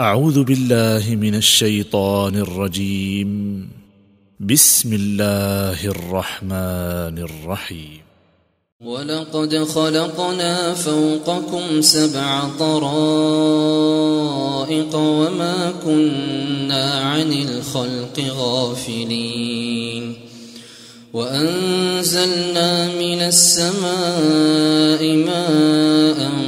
أعوذ بالله من الشيطان الرجيم. بسم الله الرحمن الرحيم. ولقد خلقنا فوقكم سبع طرائق وما كنا عن الخلق غافلين. وأنزلنا من السماء ماء